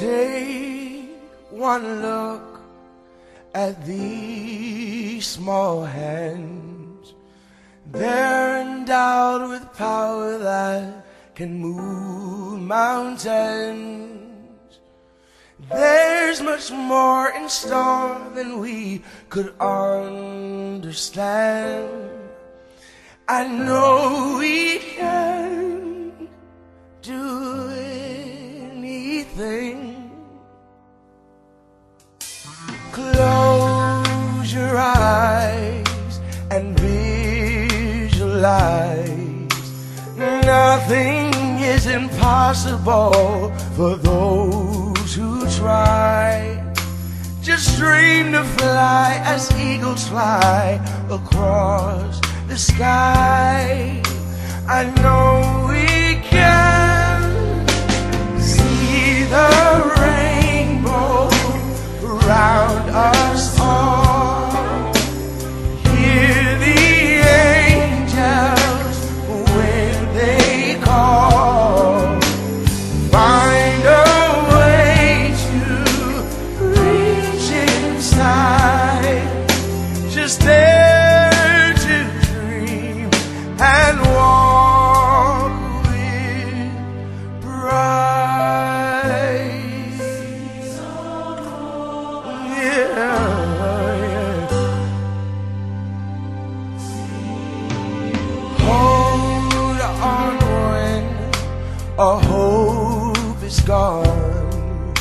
Take one look at these small hands. They're endowed with power that can move mountains. There's much more in store than we could understand. I know we can visualize. Nothing is impossible for those who try. Just dream to fly as eagles fly across the sky. I know Just dare to dream and walk with pride. Yeah, yeah. Hold on when a hope is gone.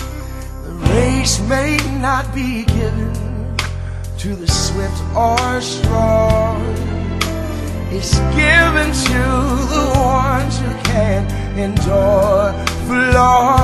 The race may not be given to the swift or strong. It's given to the ones who can endure for long.